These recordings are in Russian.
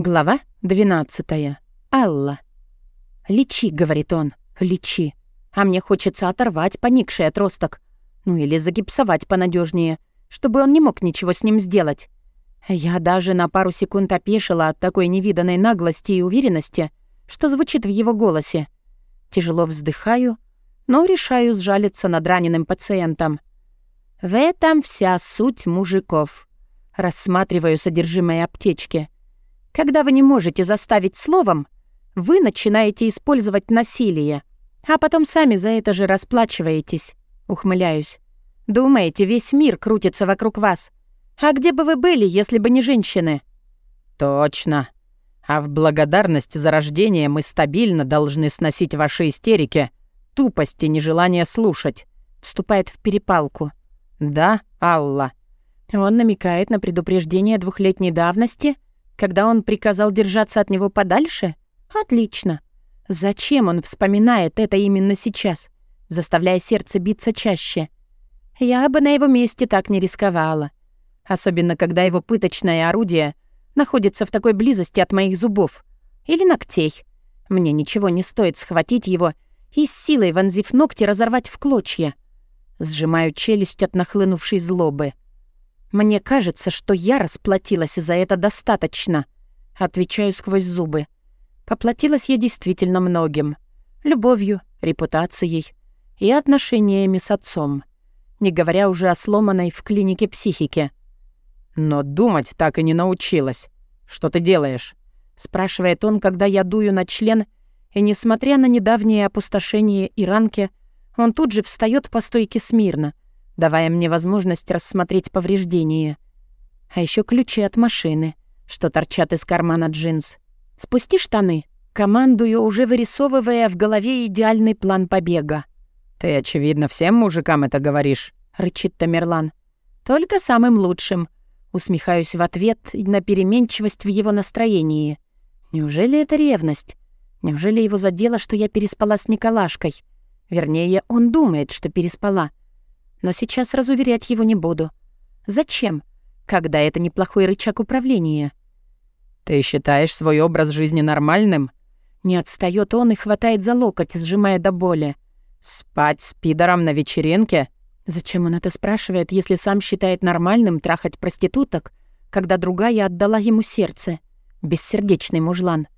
Глава 12. Алла. «Лечи», — говорит он, — «лечи». А мне хочется оторвать поникший отросток. Ну или загипсовать понадежнее, чтобы он не мог ничего с ним сделать. Я даже на пару секунд опешила от такой невиданной наглости и уверенности, что звучит в его голосе. Тяжело вздыхаю, но решаю сжалиться над раненым пациентом. В этом вся суть мужиков. Рассматриваю содержимое аптечки — когда вы не можете заставить словом, вы начинаете использовать насилие, а потом сами за это же расплачиваетесь. Ухмыляюсь. Думаете, весь мир крутится вокруг вас. А где бы вы были, если бы не женщины? Точно. А в благодарность за рождение мы стабильно должны сносить ваши истерики, тупость и нежелание слушать. Вступает в перепалку. Да, Алла. Он намекает на предупреждение двухлетней давности — когда он приказал держаться от него подальше? Отлично. Зачем он вспоминает это именно сейчас, заставляя сердце биться чаще? Я бы на его месте так не рисковала. Особенно, когда его пыточное орудие находится в такой близости от моих зубов или ногтей. Мне ничего не стоит схватить его и с силой, вонзив ногти, разорвать в клочья. Сжимаю челюсть от нахлынувшей злобы. Мне кажется, что я расплатилась за это достаточно. Отвечаю сквозь зубы. Поплатилась я действительно многим. Любовью, репутацией и отношениями с отцом. Не говоря уже о сломанной в клинике психике. «Но думать так и не научилась. Что ты делаешь?» Спрашивает он, когда я дую на член, и, несмотря на недавнее опустошение и ранки, он тут же встает по стойке смирно — давая мне возможность рассмотреть повреждения. А еще ключи от машины, что торчат из кармана джинс. «Спусти штаны», командую, уже вырисовывая в голове идеальный план побега. «Ты, очевидно, всем мужикам это говоришь», — рычит Тамерлан. «Только самым лучшим», — усмехаюсь в ответ на переменчивость в его настроении. «Неужели это ревность? Неужели его задело, что я переспала с Николашкой? Вернее, он думает, что переспала. Но сейчас разуверять его не буду. Зачем? Когда это неплохой рычаг управления. «Ты считаешь свой образ жизни нормальным?» Не отстаёт он и хватает за локоть, сжимая до боли. «Спать с пидором на вечеринке?» Зачем он это спрашивает, если сам считает нормальным трахать проституток, когда другая отдала ему сердце? Бессердечный мужлан.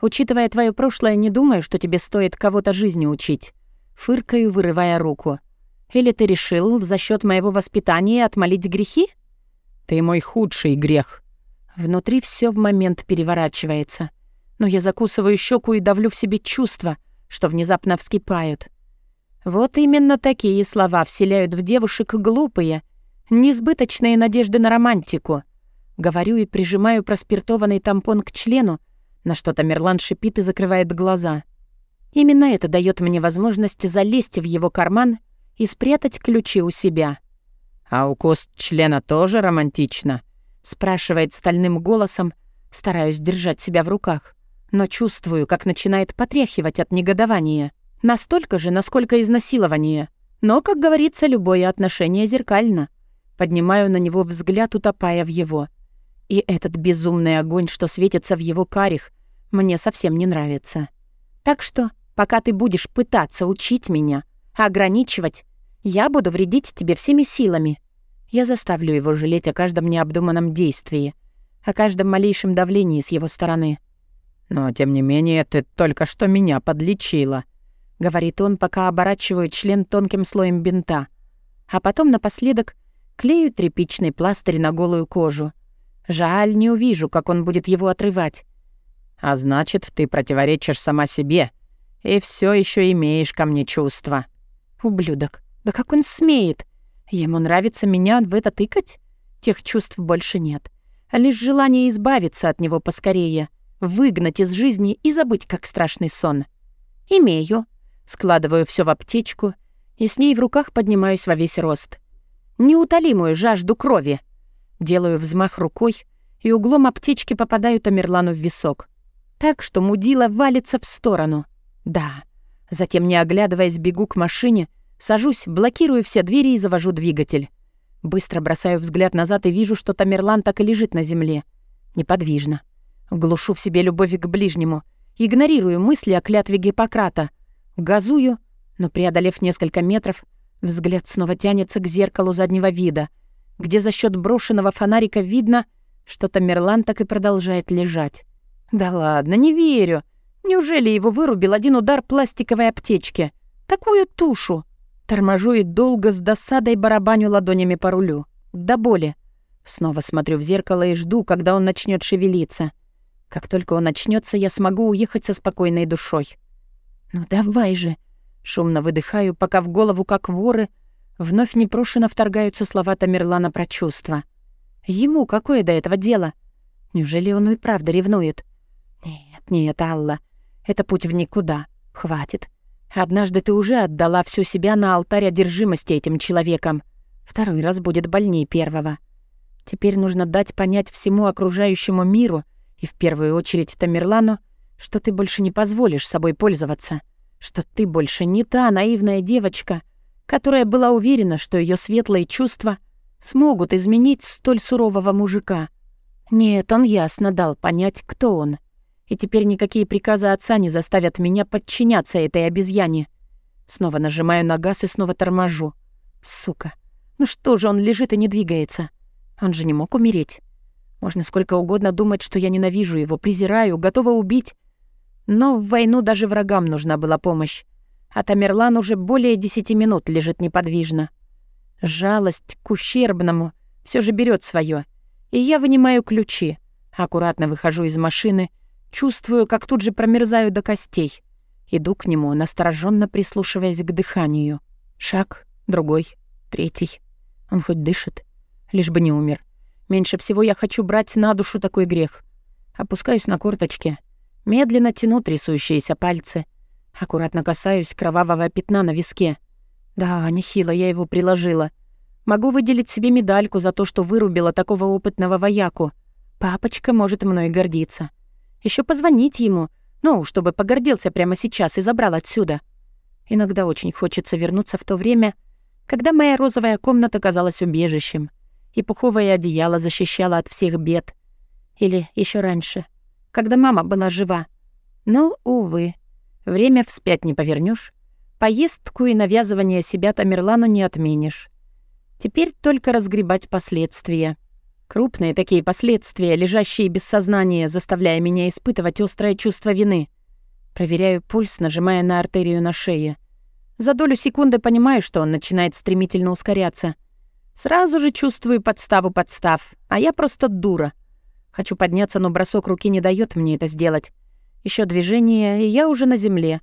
Учитывая твое прошлое, не думаю, что тебе стоит кого-то жизни учить. Фыркаю, вырывая руку. Или ты решил за счет моего воспитания отмолить грехи? Ты мой худший грех. Внутри все в момент переворачивается. Но я закусываю щеку и давлю в себе чувства, что внезапно вскипают. Вот именно такие слова вселяют в девушек глупые, несбыточные надежды на романтику. Говорю и прижимаю проспиртованный тампон к члену, на что Тамерлан шипит и закрывает глаза. Именно это дает мне возможность залезть в его карман и спрятать ключи у себя. «А укус члена тоже романтично?» — спрашивает стальным голосом, стараюсь держать себя в руках, но чувствую, как начинает потряхивать от негодования. Настолько же, насколько изнасилование. Но, как говорится, любое отношение зеркально. Поднимаю на него взгляд, утопая в его. И этот безумный огонь, что светится в его карих, мне совсем не нравится. Так что, пока ты будешь пытаться учить меня, ограничивать, я буду вредить тебе всеми силами. Я заставлю его жалеть о каждом необдуманном действии, о каждом малейшем давлении с его стороны. «Но, тем не менее, ты только что меня подлечила», — говорит он, пока оборачиваю член тонким слоем бинта, а потом напоследок клею тряпичный пластырь на голую кожу. Жаль, не увижу, как он будет его отрывать. «А значит, ты противоречишь сама себе и все еще имеешь ко мне чувства». «Ублюдок. Да как он смеет? Ему нравится меня в это тыкать? Тех чувств больше нет. А лишь желание избавиться от него поскорее, выгнать из жизни и забыть, как страшный сон. Имею. Складываю все в аптечку и с ней в руках поднимаюсь во весь рост. Неутолимую жажду крови. Делаю взмах рукой, и углом аптечки попадаю Тамерлану в висок. Так что мудила валится в сторону. Да. Затем, не оглядываясь, бегу к машине — Сажусь, блокирую все двери и завожу двигатель. Быстро бросаю взгляд назад и вижу, что Тамерлан так и лежит на земле. Неподвижно. Глушу в себе любовь к ближнему. Игнорирую мысли о клятве Гиппократа. Газую, но, преодолев несколько метров, взгляд снова тянется к зеркалу заднего вида, где за счет брошенного фонарика видно, что Тамерлан так и продолжает лежать. Да ладно, не верю. Неужели его вырубил один удар пластиковой аптечки? Такую тушу. Торможу и долго с досадой барабаню ладонями по рулю. До боли. Снова смотрю в зеркало и жду, когда он начнет шевелиться. Как только он начнется, я смогу уехать со спокойной душой. «Ну давай же!» Шумно выдыхаю, пока в голову, как воры, вновь непрошено вторгаются слова Тамерлана про чувства. Ему какое до этого дело? Неужели он и правда ревнует? Нет, нет, Алла, это путь в никуда. Хватит. Однажды ты уже отдала всю себя на алтарь одержимости этим человеком. Второй раз будет больнее первого. Теперь нужно дать понять всему окружающему миру, и в первую очередь Тамерлану, что ты больше не позволишь собой пользоваться, что ты больше не та наивная девочка, которая была уверена, что ее светлые чувства смогут изменить столь сурового мужика. Нет, он ясно дал понять, кто он. И теперь никакие приказы отца не заставят меня подчиняться этой обезьяне. Снова нажимаю на газ и снова торможу. Сука. Ну что же он лежит и не двигается? Он же не мог умереть. Можно сколько угодно думать, что я ненавижу его, презираю, готова убить. Но в войну даже врагам нужна была помощь. А Тамерлан уже более десяти минут лежит неподвижно. Жалость к ущербному все же берет свое, И я вынимаю ключи. Аккуратно выхожу из машины, чувствую, как тут же промерзаю до костей. Иду к нему, настороженно прислушиваясь к дыханию. Шаг, другой, третий. Он хоть дышит, лишь бы не умер. Меньше всего я хочу брать на душу такой грех. Опускаюсь на корточки, медленно тяну трясущиеся пальцы, аккуратно касаюсь кровавого пятна на виске. Да, нехило я его приложила. Могу выделить себе медальку за то, что вырубила такого опытного вояку. Папочка может мной гордиться. Еще позвонить ему, ну, чтобы погордился прямо сейчас и забрал отсюда. Иногда очень хочется вернуться в то время, когда моя розовая комната казалась убежищем — и пуховое одеяло защищало от всех бед. Или еще раньше, когда мама была жива. Но, увы, время вспять не повернешь, поездку и навязывание себя Тамерлану не отменишь. Теперь только разгребать последствия. Крупные такие последствия, лежащие без сознания, заставляя меня испытывать острое чувство вины. Проверяю пульс, нажимая на артерию на шее. За долю секунды понимаю, что он начинает стремительно ускоряться — Сразу же чувствую подставу подстав, а я просто дура. Хочу подняться, но бросок руки не дает мне это сделать. Еще движение, и я уже на земле.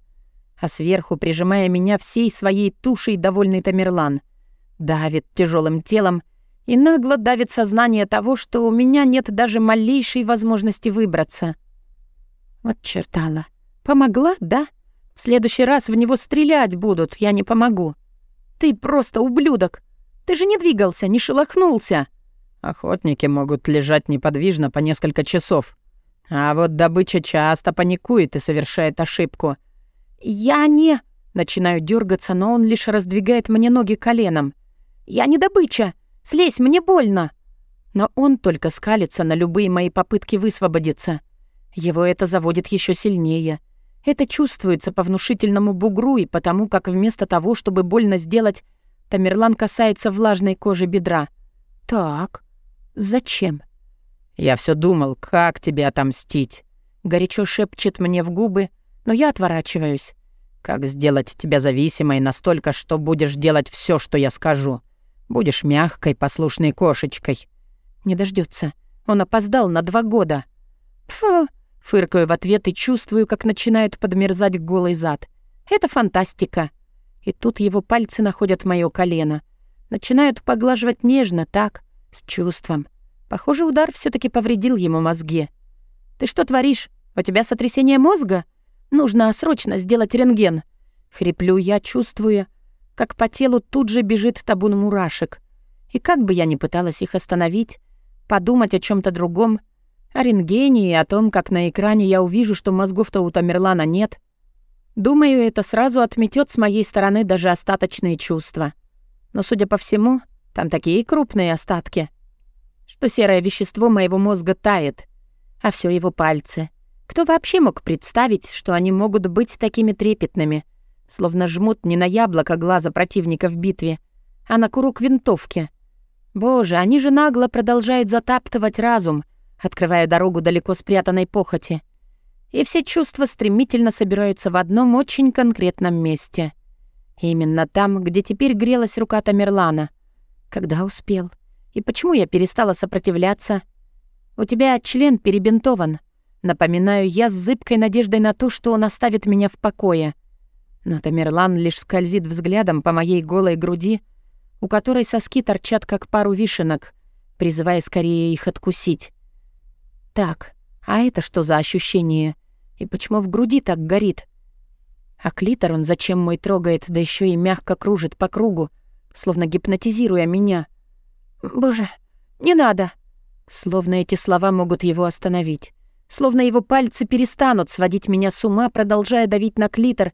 А сверху, прижимая меня всей своей тушей, довольный Тамерлан. Давит тяжелым телом и нагло давит сознание того, что у меня нет даже малейшей возможности выбраться. Вот чертала. Помогла, да? В следующий раз в него стрелять будут, я не помогу. Ты просто ублюдок. Ты же не двигался, не шелохнулся!» Охотники могут лежать неподвижно по несколько часов. А вот добыча часто паникует и совершает ошибку. «Я не...» Начинаю дергаться, но он лишь раздвигает мне ноги коленом. «Я не добыча! Слезь, мне больно!» Но он только скалится на любые мои попытки высвободиться. Его это заводит еще сильнее. Это чувствуется по внушительному бугру и потому, как вместо того, чтобы больно сделать, Тамерлан касается влажной кожи бедра. «Так, зачем?» «Я все думал, как тебе отомстить?» Горячо шепчет мне в губы, но я отворачиваюсь. «Как сделать тебя зависимой настолько, что будешь делать все, что я скажу? Будешь мягкой, послушной кошечкой». Не дождется. Он опоздал на два года. «Фу!» — фыркаю в ответ и чувствую, как начинают подмерзать голый зад. «Это фантастика!» И тут его пальцы находят моё колено. Начинают поглаживать нежно, так, с чувством. Похоже, удар все таки повредил ему мозги. «Ты что творишь? У тебя сотрясение мозга? Нужно срочно сделать рентген». Хриплю я, чувствуя, как по телу тут же бежит табун мурашек. И как бы я ни пыталась их остановить, подумать о чем то другом, о рентгене и о том, как на экране я увижу, что мозгов-то у Тамерлана нет, Думаю, это сразу отметет с моей стороны даже остаточные чувства. Но, судя по всему, там такие крупные остатки, что серое вещество моего мозга тает. А все его пальцы. Кто вообще мог представить, что они могут быть такими трепетными? Словно жмут не на яблоко глаза противника в битве, а на курок винтовки. Боже, они же нагло продолжают затаптывать разум, открывая дорогу далеко спрятанной похоти. И все чувства стремительно собираются в одном очень конкретном месте. Именно там, где теперь грелась рука Тамерлана. Когда успел? И почему я перестала сопротивляться? У тебя член перебинтован. Напоминаю я с зыбкой надеждой на то, что он оставит меня в покое. Но Тамерлан лишь скользит взглядом по моей голой груди, у которой соски торчат как пару вишенок, призывая скорее их откусить. Так, а это что за ощущение? И почему в груди так горит? А клитор он зачем мой трогает, да еще и мягко кружит по кругу, словно гипнотизируя меня? Боже, не надо! Словно эти слова могут его остановить. Словно его пальцы перестанут сводить меня с ума, продолжая давить на клитор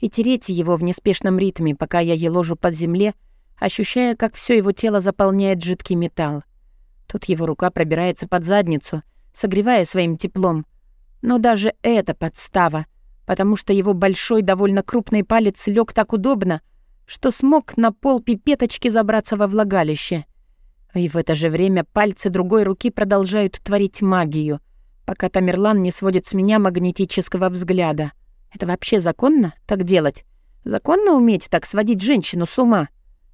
и тереть его в неспешном ритме, пока я еложу под земле, ощущая, как все его тело заполняет жидкий металл. Тут его рука пробирается под задницу, согревая своим теплом. Но даже это подстава, потому что его большой, довольно крупный палец лег так удобно, что смог на пол пипеточки забраться во влагалище. И в это же время пальцы другой руки продолжают творить магию, пока Тамерлан не сводит с меня магнетического взгляда. Это вообще законно так делать? Законно уметь так сводить женщину с ума?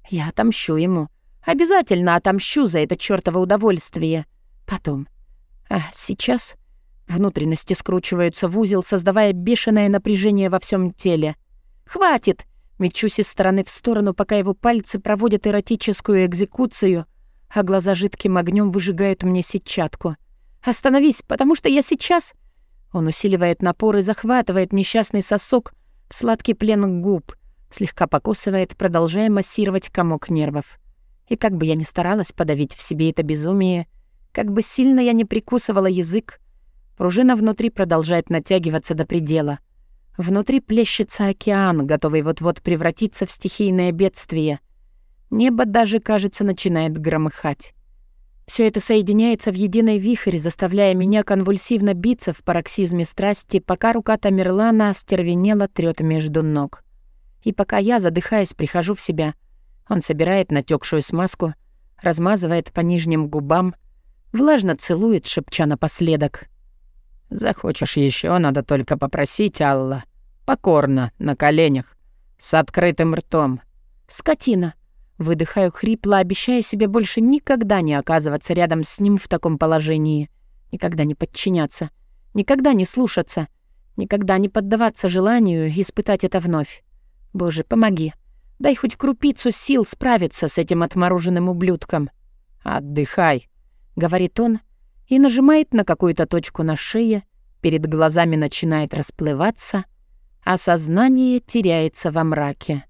Я отомщу ему. Обязательно отомщу за это чёртово удовольствие. Потом. А сейчас внутренности скручиваются в узел, создавая бешеное напряжение во всем теле. «Хватит!» Мечусь из стороны в сторону, пока его пальцы проводят эротическую экзекуцию, а глаза жидким огнем выжигают мне сетчатку. «Остановись, потому что я сейчас...» Он усиливает напор и захватывает несчастный сосок в сладкий плен губ, слегка покусывает, продолжая массировать комок нервов. И как бы я ни старалась подавить в себе это безумие, как бы сильно я не прикусывала язык, пружина внутри продолжает натягиваться до предела. Внутри плещется океан, готовый вот-вот превратиться в стихийное бедствие. Небо даже, кажется, начинает громыхать. Все это соединяется в единый вихрь, заставляя меня конвульсивно биться в пароксизме страсти, пока рука Тамерлана остервенела трёт между ног. И пока я, задыхаясь, прихожу в себя, он собирает натекшую смазку, размазывает по нижним губам, влажно целует, шепча напоследок. «Захочешь еще, надо только попросить, Алла. Покорно, на коленях, с открытым ртом». «Скотина!» Выдыхаю хрипло, обещая себе больше никогда не оказываться рядом с ним в таком положении. Никогда не подчиняться. Никогда не слушаться. Никогда не поддаваться желанию испытать это вновь. Боже, помоги. Дай хоть крупицу сил справиться с этим отмороженным ублюдком. «Отдыхай», — говорит он, и нажимает на какую-то точку на шее, перед глазами начинает расплываться, а сознание теряется во мраке.